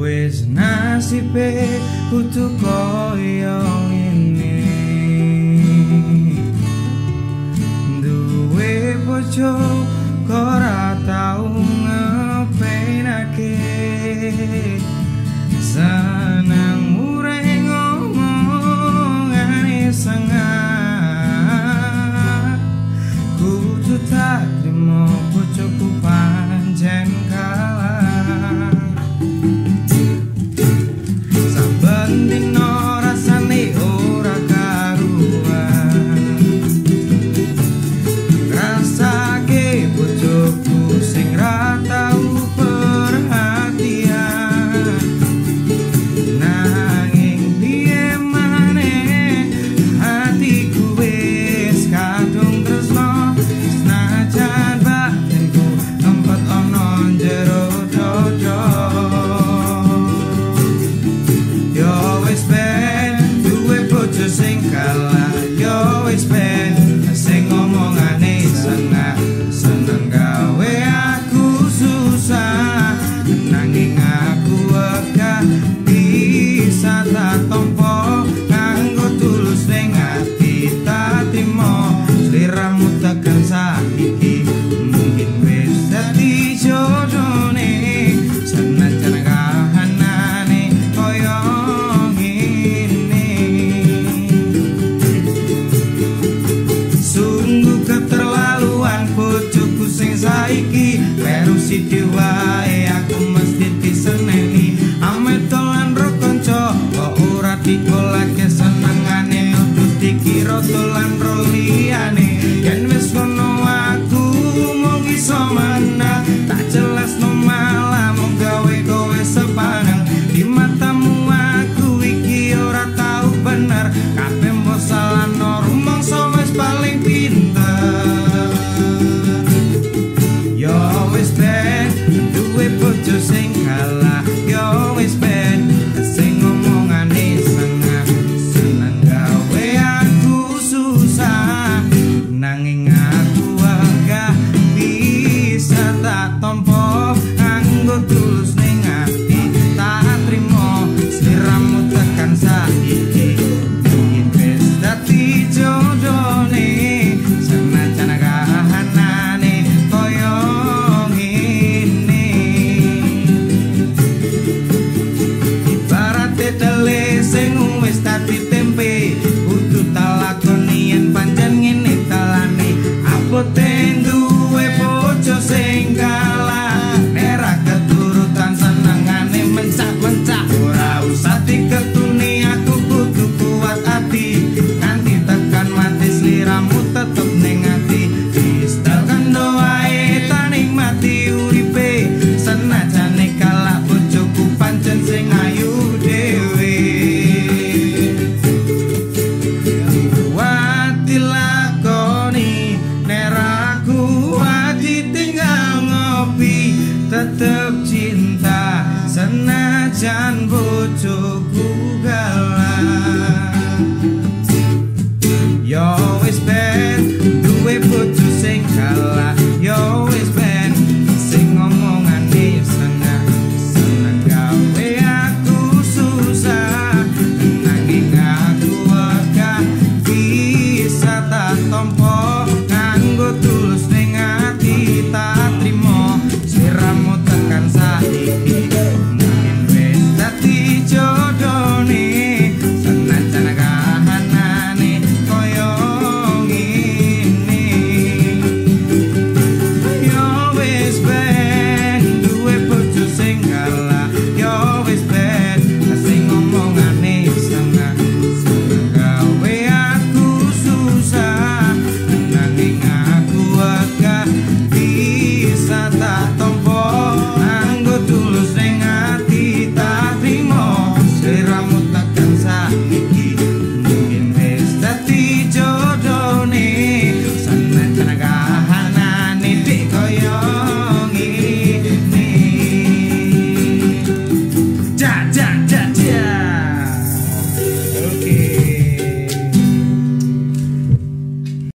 Wis nasibe kudu koyo ngene. Duwe bojo kok ora tau ngepenake always better. iki Leru siti wae aku mesti diseneni Ame tolan rokonco Kok ora dikolake seneng? Jangan butuh ku galau